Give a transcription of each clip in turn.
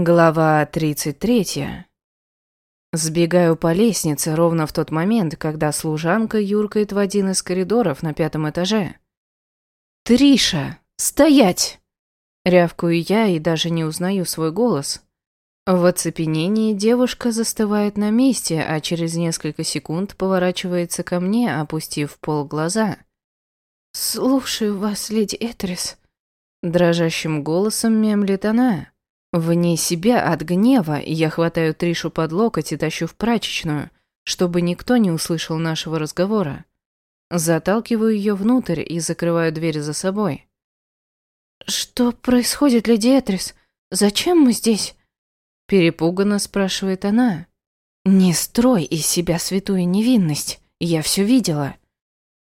Глава 33. Сбегаю по лестнице ровно в тот момент, когда служанка юркает в один из коридоров на пятом этаже. «Триша! Стоять!» Рявкую я и даже не узнаю свой голос. В оцепенении девушка застывает на месте, а через несколько секунд поворачивается ко мне, опустив пол глаза. «Слушаю вас, леди Этрис», — дрожащим голосом мемлит она. Вне себя от гнева я хватаю Тришу под локоть и тащу в прачечную, чтобы никто не услышал нашего разговора. Заталкиваю ее внутрь и закрываю дверь за собой. «Что происходит, леди Этрис? Зачем мы здесь?» Перепуганно спрашивает она. «Не строй из себя святую невинность, я все видела».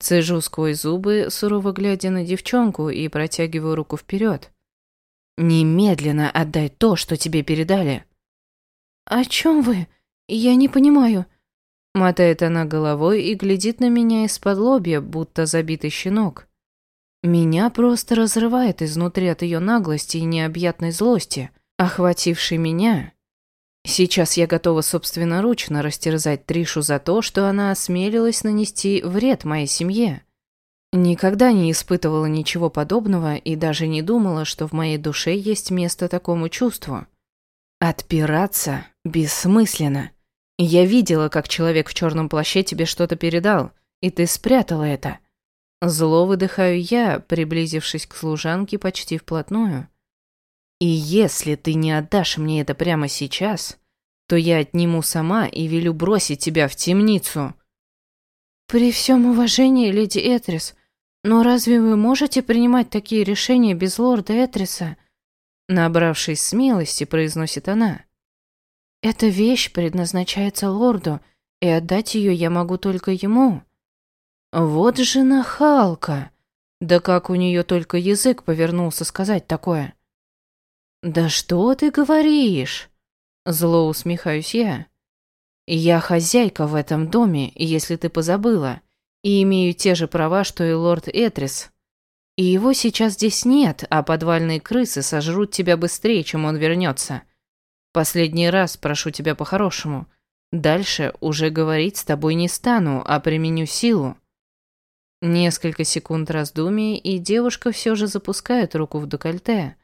Цежу сквозь зубы, сурово глядя на девчонку и протягиваю руку вперед. Немедленно отдай то, что тебе передали. О чем вы? Я не понимаю. Мотает она головой и глядит на меня из-под лобья, будто забитый щенок. Меня просто разрывает изнутри от ее наглости и необъятной злости, охватившей меня. Сейчас я готова собственноручно растерзать Тришу за то, что она осмелилась нанести вред моей семье. Никогда не испытывала ничего подобного и даже не думала, что в моей душе есть место такому чувству. Отпираться бессмысленно. Я видела, как человек в черном плаще тебе что-то передал, и ты спрятала это. Зло выдыхаю я, приблизившись к служанке почти вплотную. И если ты не отдашь мне это прямо сейчас, то я отниму сама и велю бросить тебя в темницу. При всем уважении, леди Этрис, «Но разве вы можете принимать такие решения без лорда Этриса?» Набравшись смелости, произносит она. «Эта вещь предназначается лорду, и отдать ее я могу только ему». «Вот же нахалка! Да как у нее только язык повернулся сказать такое?» «Да что ты говоришь?» Зло усмехаюсь я. «Я хозяйка в этом доме, если ты позабыла и имею те же права, что и лорд Этрис. И его сейчас здесь нет, а подвальные крысы сожрут тебя быстрее, чем он вернется. Последний раз прошу тебя по-хорошему. Дальше уже говорить с тобой не стану, а применю силу. Несколько секунд раздумий, и девушка все же запускает руку в декольте,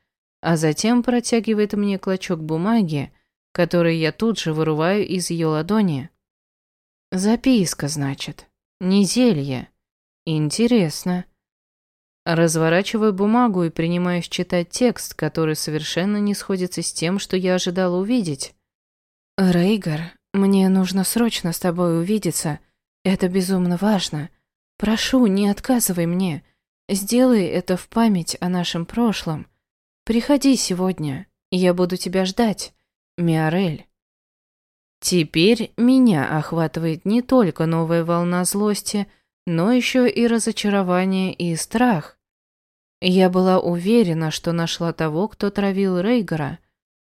а затем протягивает мне клочок бумаги, который я тут же вырываю из ее ладони. Записка, значит. Не зелье. Интересно. Разворачиваю бумагу и принимаюсь читать текст, который совершенно не сходится с тем, что я ожидала увидеть. Рейгар, мне нужно срочно с тобой увидеться. Это безумно важно. Прошу, не отказывай мне. Сделай это в память о нашем прошлом. Приходи сегодня, я буду тебя ждать. Миорель. Теперь меня охватывает не только новая волна злости, но еще и разочарование и страх. Я была уверена, что нашла того, кто травил Рейгора,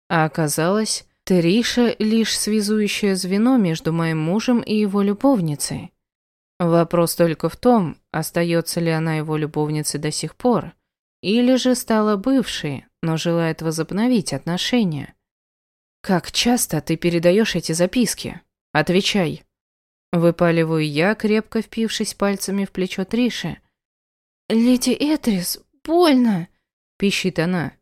а оказалось, Триша — лишь связующее звено между моим мужем и его любовницей. Вопрос только в том, остается ли она его любовницей до сих пор, или же стала бывшей, но желает возобновить отношения. «Как часто ты передаешь эти записки? Отвечай». Выпаливаю я, крепко впившись пальцами в плечо Триши. «Леди Этрис, больно!» – пищит она.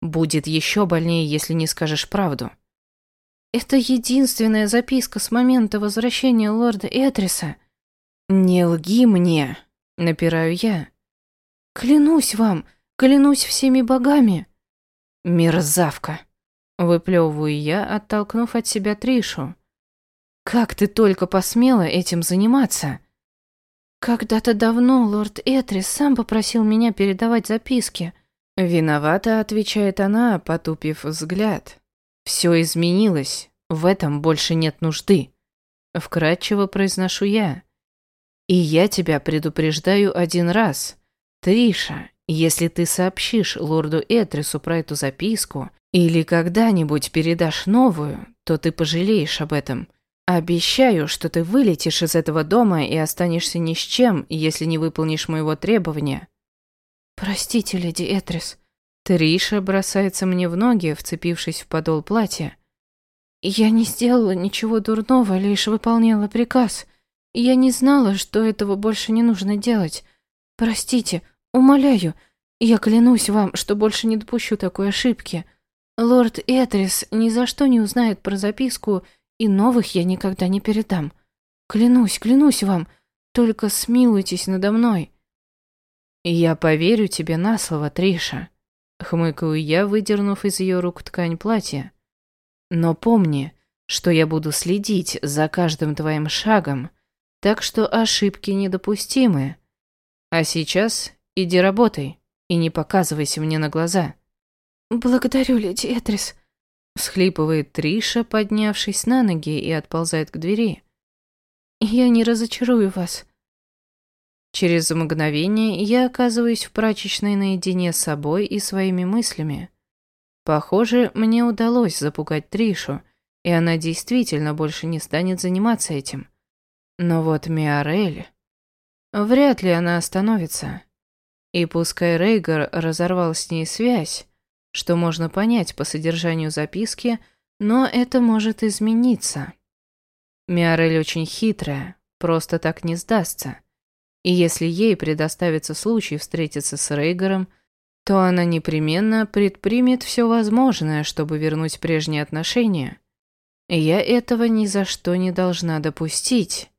«Будет еще больнее, если не скажешь правду». «Это единственная записка с момента возвращения лорда Этриса». «Не лги мне!» – напираю я. «Клянусь вам, клянусь всеми богами!» «Мерзавка!» Выплевываю я, оттолкнув от себя Тришу. «Как ты только посмела этим заниматься?» «Когда-то давно лорд Этрис сам попросил меня передавать записки». Виновата, отвечает она, потупив взгляд. «Все изменилось, в этом больше нет нужды», — вкратчиво произношу я. «И я тебя предупреждаю один раз. Триша, если ты сообщишь лорду Этрису про эту записку, или когда-нибудь передашь новую, то ты пожалеешь об этом. Обещаю, что ты вылетишь из этого дома и останешься ни с чем, если не выполнишь моего требования. Простите, леди Этрис. Триша бросается мне в ноги, вцепившись в подол платья. «Я не сделала ничего дурного, лишь выполняла приказ. Я не знала, что этого больше не нужно делать. Простите, умоляю, я клянусь вам, что больше не допущу такой ошибки. Лорд Этрис ни за что не узнает про записку, и новых я никогда не передам. Клянусь, клянусь вам, только смилуйтесь надо мной». «Я поверю тебе на слово, Триша», — хмыкаю я, выдернув из ее рук ткань платья. «Но помни, что я буду следить за каждым твоим шагом, так что ошибки недопустимы. А сейчас иди работай и не показывайся мне на глаза». «Благодарю, леди Этрис», — всхлипывает Триша, поднявшись на ноги и отползает к двери. «Я не разочарую вас. Через мгновение я оказываюсь в прачечной наедине с собой и своими мыслями. Похоже, мне удалось запугать Тришу, и она действительно больше не станет заниматься этим. Но вот Миорель... Вряд ли она остановится. И пускай Рейгар разорвал с ней связь, что можно понять по содержанию записки, но это может измениться. Миорель очень хитрая, просто так не сдастся. И если ей предоставится случай встретиться с Рейгером, то она непременно предпримет все возможное, чтобы вернуть прежние отношения. Я этого ни за что не должна допустить.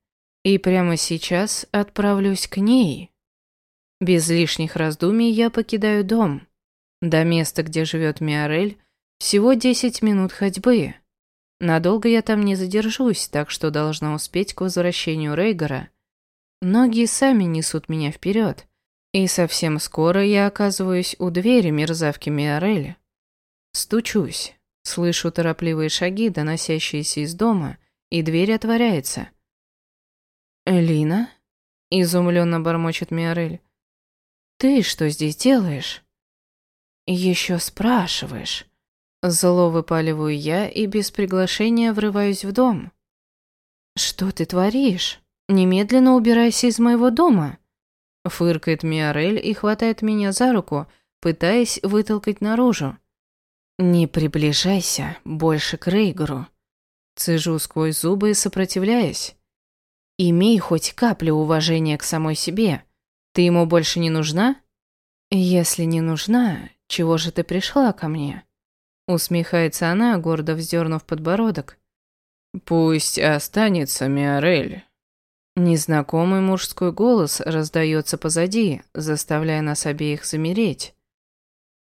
И прямо сейчас отправлюсь к ней. Без лишних раздумий я покидаю дом. До места, где живет Миорель, всего 10 минут ходьбы. Надолго я там не задержусь, так что должна успеть к возвращению Рейгера. Ноги сами несут меня вперед, и совсем скоро я оказываюсь у двери мерзавки Миорели. Стучусь, слышу торопливые шаги, доносящиеся из дома, и дверь отворяется. «Элина?» — изумленно бормочет Миорель. «Ты что здесь делаешь?» «Еще спрашиваешь». Зло выпаливаю я и без приглашения врываюсь в дом. «Что ты творишь?» «Немедленно убирайся из моего дома!» Фыркает Миорель и хватает меня за руку, пытаясь вытолкать наружу. «Не приближайся больше к Рейгору!» Цежу сквозь зубы, сопротивляясь. «Имей хоть каплю уважения к самой себе. Ты ему больше не нужна?» «Если не нужна, чего же ты пришла ко мне?» Усмехается она, гордо вздернув подбородок. «Пусть останется Миорель. Незнакомый мужской голос раздается позади, заставляя нас обеих замереть.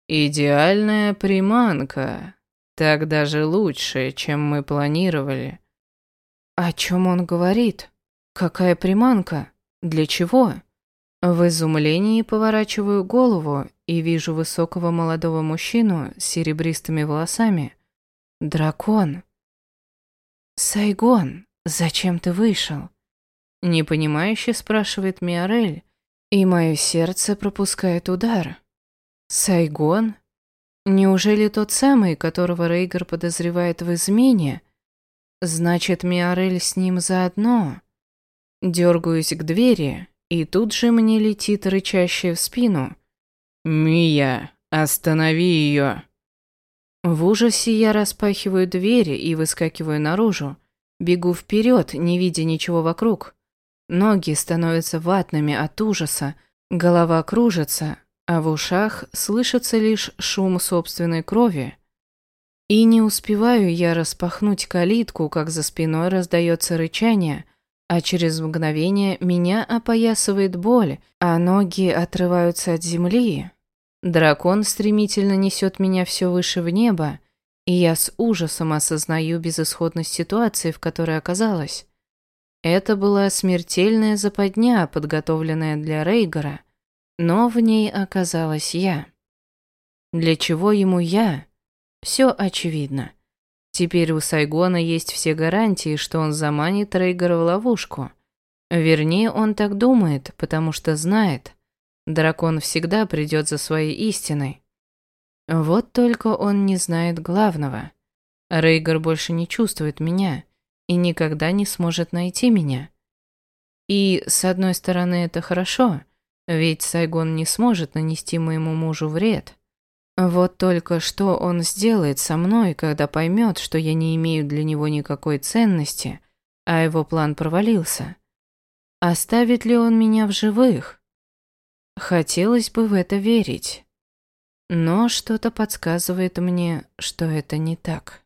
«Идеальная приманка. Так даже лучше, чем мы планировали». «О чем он говорит? Какая приманка? Для чего?» В изумлении поворачиваю голову и вижу высокого молодого мужчину с серебристыми волосами. Дракон. «Сайгон, зачем ты вышел?» Непонимающе спрашивает Миорель, и мое сердце пропускает удар. Сайгон? Неужели тот самый, которого Рейгар подозревает в измене? Значит, Миорель с ним заодно. Дергаюсь к двери, и тут же мне летит рычащее в спину. «Мия, останови ее!» В ужасе я распахиваю двери и выскакиваю наружу. Бегу вперед, не видя ничего вокруг. Ноги становятся ватными от ужаса, голова кружится, а в ушах слышится лишь шум собственной крови. И не успеваю я распахнуть калитку, как за спиной раздается рычание, а через мгновение меня опоясывает боль, а ноги отрываются от земли. Дракон стремительно несет меня все выше в небо, и я с ужасом осознаю безысходность ситуации, в которой оказалась. Это была смертельная западня, подготовленная для Рейгора, но в ней оказалась я. Для чего ему я? Все очевидно. Теперь у Сайгона есть все гарантии, что он заманит Рейгора в ловушку. Вернее, он так думает, потому что знает. Дракон всегда придет за своей истиной. Вот только он не знает главного. Рейгор больше не чувствует меня и никогда не сможет найти меня. И, с одной стороны, это хорошо, ведь Сайгон не сможет нанести моему мужу вред. Вот только что он сделает со мной, когда поймет, что я не имею для него никакой ценности, а его план провалился? Оставит ли он меня в живых? Хотелось бы в это верить. Но что-то подсказывает мне, что это не так.